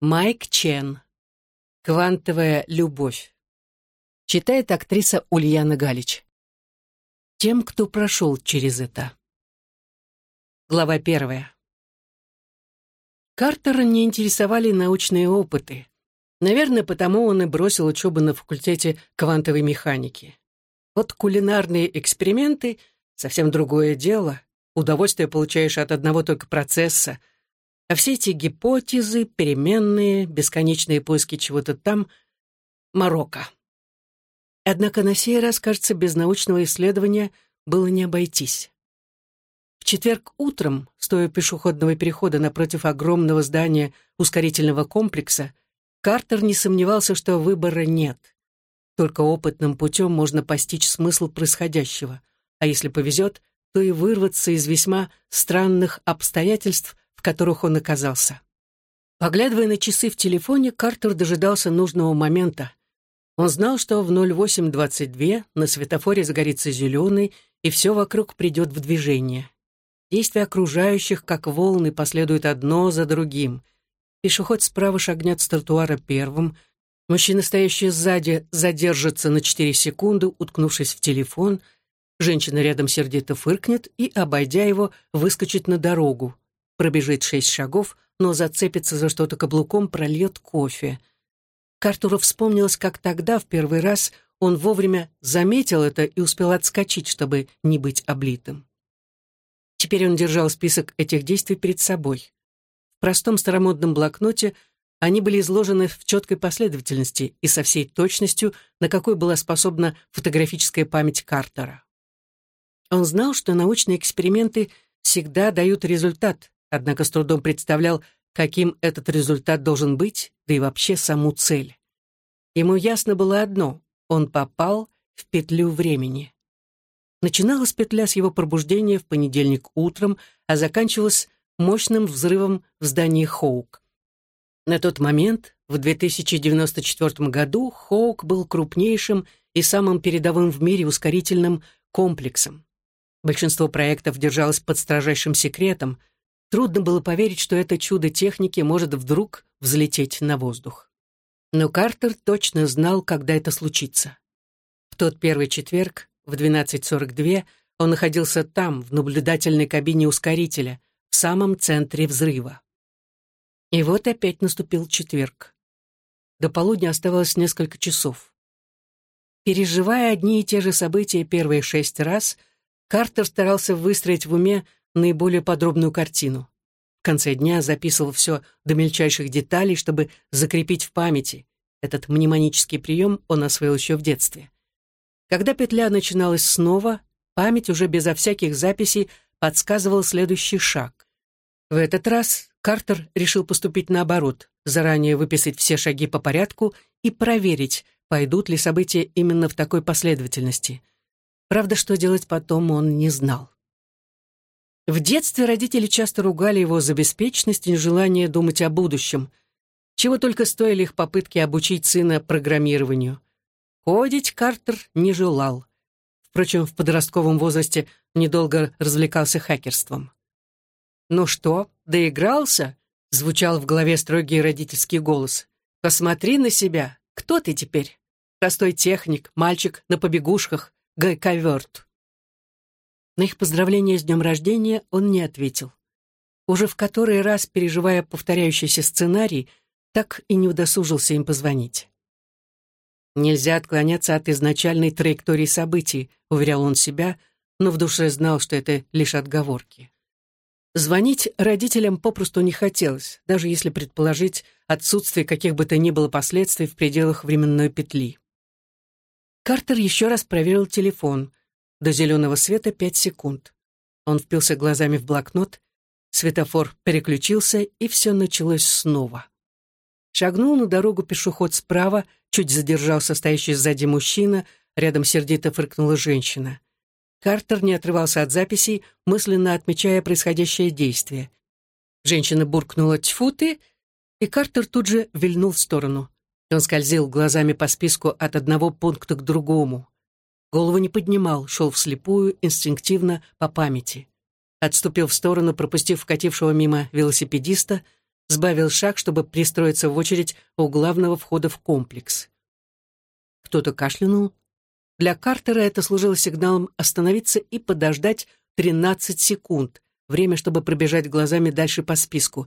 Майк Чен. «Квантовая любовь». Читает актриса Ульяна Галич. Тем, кто прошел через это. Глава первая. Картера не интересовали научные опыты. Наверное, потому он и бросил учебу на факультете квантовой механики. Вот кулинарные эксперименты — совсем другое дело. Удовольствие получаешь от одного только процесса. А все эти гипотезы, переменные, бесконечные поиски чего-то там — Марокко. Однако на сей раз, кажется, без научного исследования было не обойтись. В четверг утром, стоя пешеходного перехода напротив огромного здания ускорительного комплекса, Картер не сомневался, что выбора нет. Только опытным путем можно постичь смысл происходящего, а если повезет, то и вырваться из весьма странных обстоятельств, которых он оказался. Поглядывая на часы в телефоне, Картер дожидался нужного момента. Он знал, что в 08.22 на светофоре загорится зеленый, и все вокруг придет в движение. Действия окружающих, как волны, последуют одно за другим — Пешеход справа шагнет с тротуара первым. Мужчина, стоящий сзади, задержится на 4 секунды, уткнувшись в телефон. Женщина рядом сердито фыркнет и, обойдя его, выскочит на дорогу. Пробежит шесть шагов, но зацепится за что-то каблуком, прольет кофе. Картуру вспомнилось, как тогда, в первый раз, он вовремя заметил это и успел отскочить, чтобы не быть облитым. Теперь он держал список этих действий перед собой простом старомодном блокноте они были изложены в четкой последовательности и со всей точностью, на какой была способна фотографическая память Картера. Он знал, что научные эксперименты всегда дают результат, однако с трудом представлял, каким этот результат должен быть, да и вообще саму цель. Ему ясно было одно — он попал в петлю времени. Начиналась петля с его пробуждения в понедельник утром, а заканчивалась мощным взрывом в здании Хоук. На тот момент, в 2094 году, Хоук был крупнейшим и самым передовым в мире ускорительным комплексом. Большинство проектов держалось под строжайшим секретом. Трудно было поверить, что это чудо техники может вдруг взлететь на воздух. Но Картер точно знал, когда это случится. В тот первый четверг, в 12.42, он находился там, в наблюдательной кабине ускорителя — в самом центре взрыва. И вот опять наступил четверг. До полудня оставалось несколько часов. Переживая одни и те же события первые шесть раз, Картер старался выстроить в уме наиболее подробную картину. В конце дня записывал все до мельчайших деталей, чтобы закрепить в памяти. Этот мнемонический прием он освоил еще в детстве. Когда петля начиналась снова, память уже безо всяких записей подсказывал следующий шаг. В этот раз Картер решил поступить наоборот, заранее выписать все шаги по порядку и проверить, пойдут ли события именно в такой последовательности. Правда, что делать потом он не знал. В детстве родители часто ругали его за беспечность и нежелание думать о будущем. Чего только стоили их попытки обучить сына программированию. Ходить Картер не желал. Впрочем, в подростковом возрасте недолго развлекался хакерством. «Ну что, доигрался?» — звучал в голове строгий родительский голос. «Посмотри на себя. Кто ты теперь? Простой техник, мальчик на побегушках, гайковерт». На их поздравление с днем рождения он не ответил. Уже в который раз, переживая повторяющийся сценарий, так и не удосужился им позвонить. «Нельзя отклоняться от изначальной траектории событий», — уверял он себя, но в душе знал, что это лишь отговорки. Звонить родителям попросту не хотелось, даже если предположить отсутствие каких бы то ни было последствий в пределах временной петли. Картер еще раз проверил телефон. До зеленого света пять секунд. Он впился глазами в блокнот, светофор переключился, и все началось снова. Шагнул на дорогу пешеход справа, чуть задержался стоящий сзади мужчина, рядом сердито фыркнула женщина. Картер не отрывался от записей, мысленно отмечая происходящее действие. Женщина буркнула «Тьфу ты!» и Картер тут же вильнул в сторону. Он скользил глазами по списку от одного пункта к другому. Голову не поднимал, шел вслепую, инстинктивно, по памяти. Отступил в сторону, пропустив вкатившего мимо велосипедиста, сбавил шаг, чтобы пристроиться в очередь у главного входа в комплекс. Кто-то кашлянул. Для Картера это служило сигналом остановиться и подождать 13 секунд, время, чтобы пробежать глазами дальше по списку.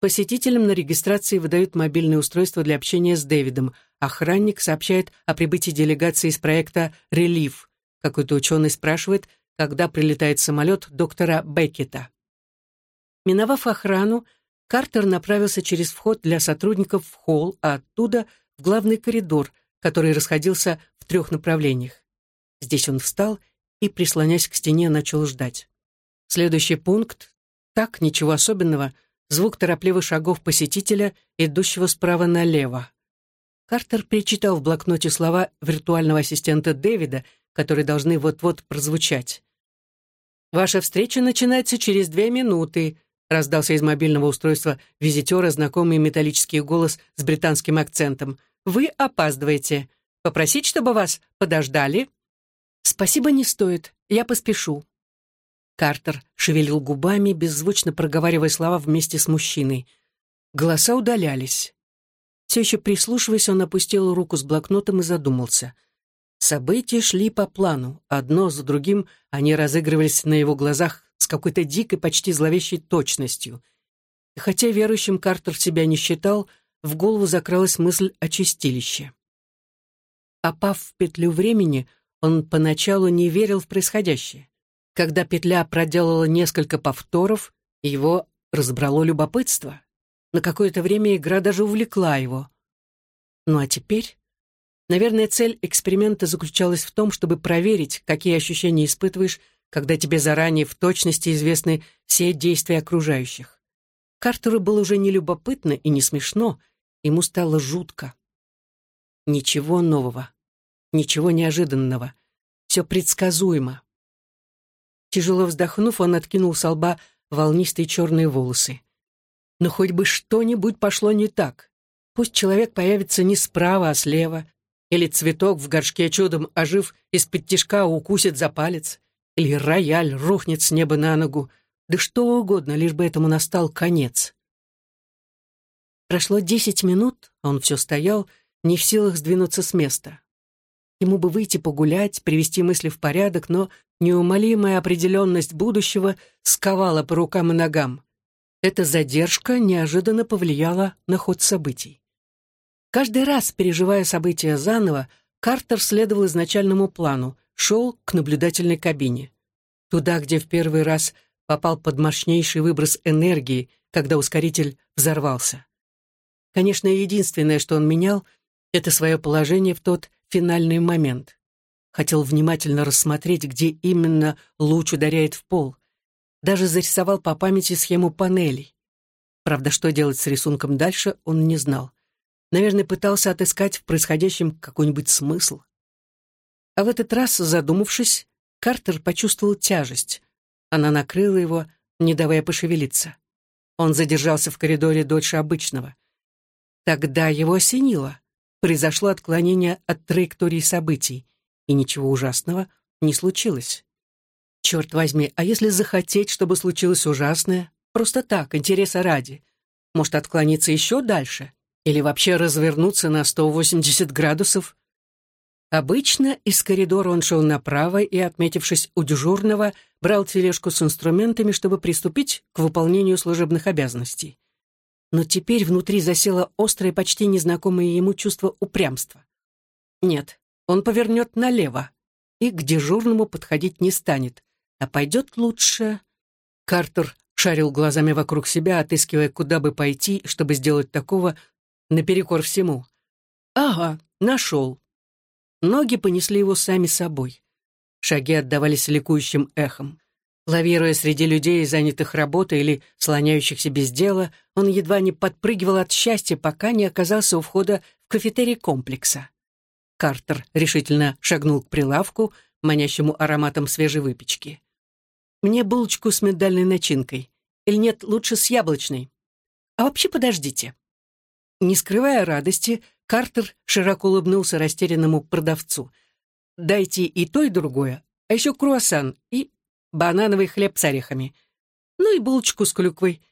Посетителям на регистрации выдают мобильное устройство для общения с Дэвидом. Охранник сообщает о прибытии делегации из проекта «Релиф». Какой-то ученый спрашивает, когда прилетает самолет доктора Беккета. Миновав охрану, Картер направился через вход для сотрудников в холл, а оттуда в главный коридор, который расходился в трех направлениях. Здесь он встал и, прислонясь к стене, начал ждать. Следующий пункт — так, ничего особенного, звук торопливых шагов посетителя, идущего справа налево. Картер перечитал в блокноте слова виртуального ассистента Дэвида, которые должны вот-вот прозвучать. «Ваша встреча начинается через две минуты», раздался из мобильного устройства визитера знакомый металлический голос с британским акцентом. «Вы опаздываете. Попросить, чтобы вас подождали?» «Спасибо не стоит. Я поспешу». Картер шевелил губами, беззвучно проговаривая слова вместе с мужчиной. Голоса удалялись. Все еще прислушиваясь, он опустил руку с блокнотом и задумался. События шли по плану. Одно за другим они разыгрывались на его глазах с какой-то дикой, почти зловещей точностью. И хотя верующим Картер себя не считал, в голову закралась мысль о чистилище. Попав в петлю времени, он поначалу не верил в происходящее. Когда петля проделала несколько повторов, его разбрало любопытство. На какое-то время игра даже увлекла его. Ну а теперь... Наверное, цель эксперимента заключалась в том, чтобы проверить, какие ощущения испытываешь, когда тебе заранее в точности известны все действия окружающих. Картеру было уже не любопытно и не смешно, ему стало жутко. Ничего нового, ничего неожиданного, все предсказуемо. Тяжело вздохнув, он откинул с лба волнистые черные волосы. Но хоть бы что-нибудь пошло не так. Пусть человек появится не справа, а слева, или цветок в горшке чудом ожив из-под тишка укусит за палец, или рояль рухнет с неба на ногу, да что угодно, лишь бы этому настал конец. Прошло десять минут, а он все стоял, не в силах сдвинуться с места. Ему бы выйти погулять, привести мысли в порядок, но неумолимая определенность будущего сковала по рукам и ногам. Эта задержка неожиданно повлияла на ход событий. Каждый раз, переживая события заново, Картер следовал изначальному плану, шел к наблюдательной кабине. Туда, где в первый раз попал под мощнейший выброс энергии, когда ускоритель взорвался. Конечно, единственное, что он менял, это свое положение в тот финальный момент. Хотел внимательно рассмотреть, где именно луч ударяет в пол. Даже зарисовал по памяти схему панелей. Правда, что делать с рисунком дальше, он не знал. Наверное, пытался отыскать в происходящем какой-нибудь смысл. А в этот раз, задумавшись, Картер почувствовал тяжесть. Она накрыла его, не давая пошевелиться. Он задержался в коридоре дольше обычного. Тогда его осенило. Произошло отклонение от траектории событий, и ничего ужасного не случилось. Черт возьми, а если захотеть, чтобы случилось ужасное? Просто так, интереса ради. Может, отклониться еще дальше? Или вообще развернуться на 180 градусов? Обычно из коридора он шел направо и, отметившись у дежурного, брал тележку с инструментами, чтобы приступить к выполнению служебных обязанностей. Но теперь внутри засело острое, почти незнакомое ему чувство упрямства. Нет, он повернет налево и к дежурному подходить не станет, а пойдет лучше... Картер шарил глазами вокруг себя, отыскивая, куда бы пойти, чтобы сделать такого наперекор всему. Ага, нашел. Ноги понесли его сами собой. Шаги отдавались ликующим эхом. Лавируя среди людей, занятых работой или слоняющихся без дела, он едва не подпрыгивал от счастья, пока не оказался у входа в кафетерий комплекса. Картер решительно шагнул к прилавку, манящему ароматом свежей выпечки. «Мне булочку с миндальной начинкой. Или нет, лучше с яблочной. А вообще подождите». Не скрывая радости, Картер широко улыбнулся растерянному продавцу. «Дайте и то, и другое, а еще круассан и банановый хлеб с орехами. Ну и булочку с клюквой.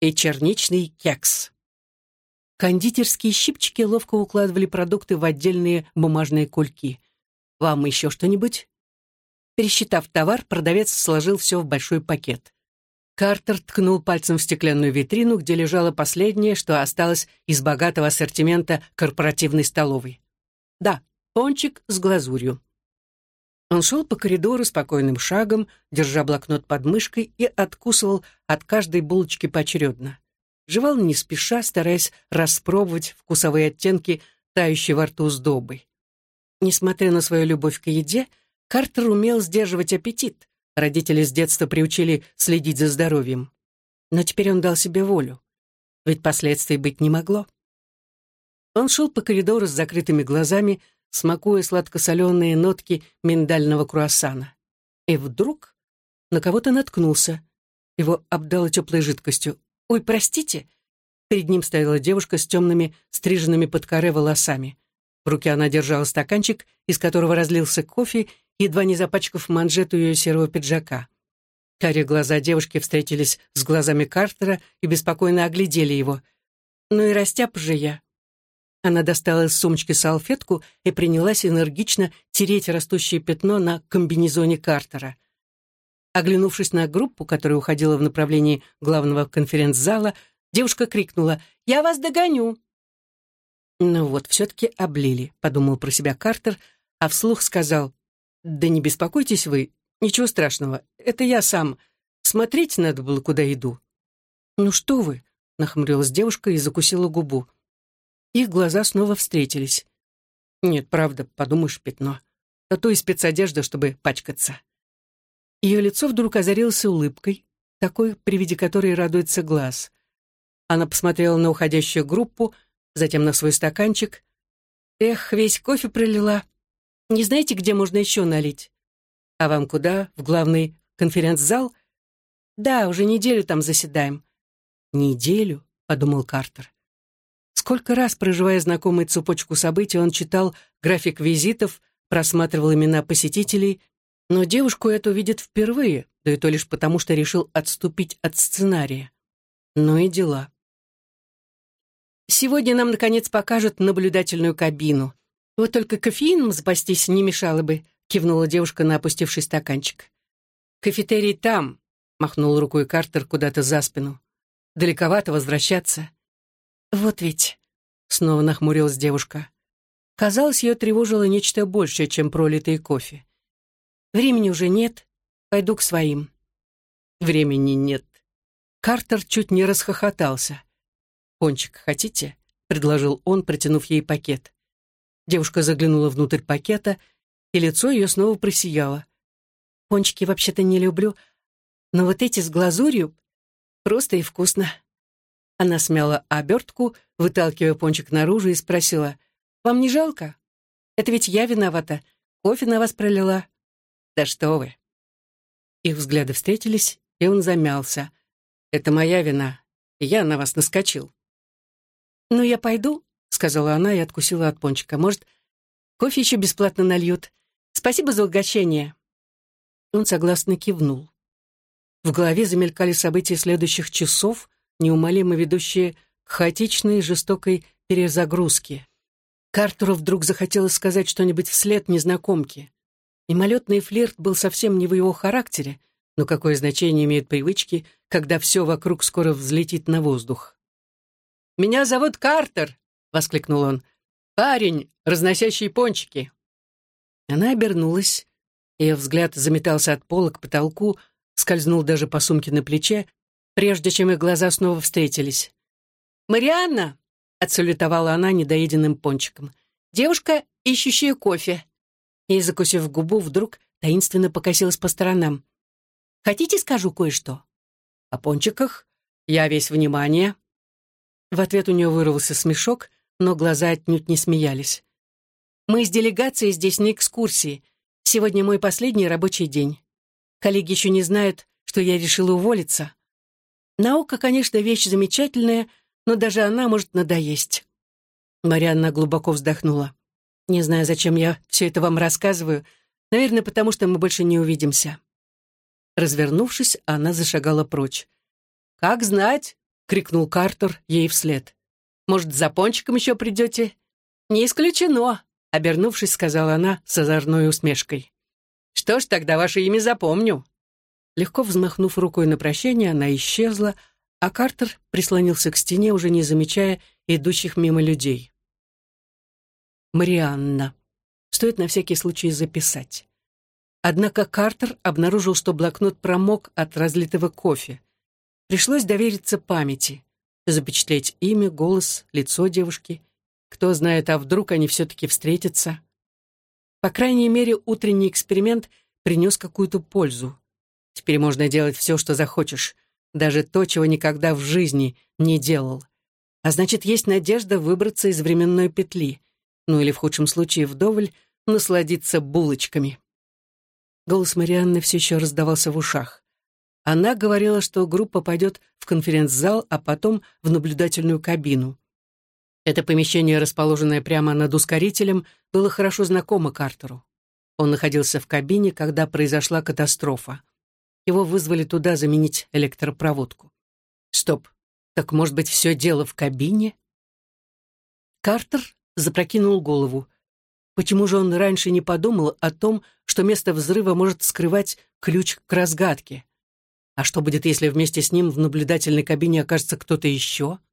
и черничный кекс. Кондитерские щипчики ловко укладывали продукты в отдельные бумажные кульки. «Вам еще что-нибудь?» Пересчитав товар, продавец сложил все в большой пакет. Картер ткнул пальцем в стеклянную витрину, где лежало последнее, что осталось из богатого ассортимента корпоративной столовой. Да, пончик с глазурью. Он шел по коридору спокойным шагом, держа блокнот под мышкой и откусывал от каждой булочки поочередно. Жевал не спеша, стараясь распробовать вкусовые оттенки, тающей во рту сдобы. Несмотря на свою любовь к еде, Картер умел сдерживать аппетит, Родители с детства приучили следить за здоровьем. Но теперь он дал себе волю. Ведь последствий быть не могло. Он шел по коридору с закрытыми глазами, смакуя сладко-соленые нотки миндального круассана. И вдруг на кого-то наткнулся. Его обдало теплой жидкостью. «Ой, простите!» Перед ним стояла девушка с темными, стриженными под коре волосами. В руке она держала стаканчик, из которого разлился кофе, едва не запачкав манжету ее серого пиджака. Карие глаза девушки встретились с глазами Картера и беспокойно оглядели его. «Ну и растяп же я». Она достала из сумочки салфетку и принялась энергично тереть растущее пятно на комбинезоне Картера. Оглянувшись на группу, которая уходила в направлении главного конференц-зала, девушка крикнула «Я вас догоню!» «Ну вот, все-таки облили», — подумал про себя Картер, а вслух сказал «Да не беспокойтесь вы, ничего страшного, это я сам. Смотреть надо было, куда иду». «Ну что вы?» — нахмурилась девушка и закусила губу. Их глаза снова встретились. «Нет, правда, подумаешь, пятно. А то и спецодежда, чтобы пачкаться». Ее лицо вдруг озарилось улыбкой, такой, при виде которой радуется глаз. Она посмотрела на уходящую группу, затем на свой стаканчик. «Эх, весь кофе пролила. Не знаете, где можно еще налить? А вам куда? В главный конференц-зал? Да, уже неделю там заседаем. Неделю, подумал Картер. Сколько раз, проживая знакомую цепочку событий, он читал график визитов, просматривал имена посетителей, но девушку эту видит впервые, да и то лишь потому, что решил отступить от сценария. Ну и дела. Сегодня нам, наконец, покажут наблюдательную кабину. «Вот только кофеином запастись не мешало бы», — кивнула девушка на опустивший стаканчик. «Кафетерий там», — махнул рукой Картер куда-то за спину. «Далековато возвращаться». «Вот ведь», — снова нахмурилась девушка. Казалось, ее тревожило нечто большее, чем пролитый кофе. «Времени уже нет. Пойду к своим». «Времени нет». Картер чуть не расхохотался. «Пончик хотите?» — предложил он, протянув ей пакет. Девушка заглянула внутрь пакета, и лицо ее снова просияло. «Пончики вообще-то не люблю, но вот эти с глазурью просто и вкусно». Она смяла обертку, выталкивая пончик наружу, и спросила, «Вам не жалко? Это ведь я виновата. Кофе на вас пролила». «Да что вы!» Их взгляды встретились, и он замялся. «Это моя вина, я на вас наскочил». «Ну, я пойду», сказала она и откусила от пончика. «Может, кофе еще бесплатно нальют? Спасибо за угощение». Он согласно кивнул. В голове замелькали события следующих часов, неумолимо ведущие к хаотичной и жестокой перезагрузке. Картеру вдруг захотелось сказать что-нибудь вслед незнакомке. Мимолетный флирт был совсем не в его характере, но какое значение имеют привычки, когда все вокруг скоро взлетит на воздух? «Меня зовут Картер», — воскликнул он. «Парень, разносящий пончики!» Она обернулась. Ее взгляд заметался от пола к потолку, скользнул даже по сумке на плече, прежде чем их глаза снова встретились. «Марианна!» — отсалютовала она недоеденным пончиком. «Девушка, ищущая кофе!» И, закусив губу, вдруг таинственно покосилась по сторонам. «Хотите, скажу кое-что?» «О пончиках? Я весь внимание». В ответ у нее вырвался смешок — но глаза отнюдь не смеялись. «Мы с делегацией здесь на экскурсии. Сегодня мой последний рабочий день. Коллеги еще не знают, что я решила уволиться. Наука, конечно, вещь замечательная, но даже она может надоесть». Марианна глубоко вздохнула. «Не знаю, зачем я все это вам рассказываю. Наверное, потому что мы больше не увидимся». Развернувшись, она зашагала прочь. «Как знать, — крикнул Картер ей вслед. «Может, за пончиком еще придете?» «Не исключено», — обернувшись, сказала она с озорной усмешкой. «Что ж, тогда ваше имя запомню». Легко взмахнув рукой на прощание, она исчезла, а Картер прислонился к стене, уже не замечая идущих мимо людей. Марианна. Стоит на всякий случай записать. Однако Картер обнаружил, что блокнот промок от разлитого кофе. Пришлось довериться памяти, запечатлеть имя, голос, лицо девушки. Кто знает, а вдруг они все-таки встретятся. По крайней мере, утренний эксперимент принес какую-то пользу. Теперь можно делать все, что захочешь, даже то, чего никогда в жизни не делал. А значит, есть надежда выбраться из временной петли, ну или в худшем случае вдоволь насладиться булочками. Голос Марианны все еще раздавался в ушах. Она говорила, что группа пойдет в конференц-зал, а потом в наблюдательную кабину. Это помещение, расположенное прямо над ускорителем, было хорошо знакомо Картеру. Он находился в кабине, когда произошла катастрофа. Его вызвали туда заменить электропроводку. Стоп, так может быть все дело в кабине? Картер запрокинул голову. Почему же он раньше не подумал о том, что место взрыва может скрывать ключ к разгадке? А что будет, если вместе с ним в наблюдательной кабине окажется кто-то еще? —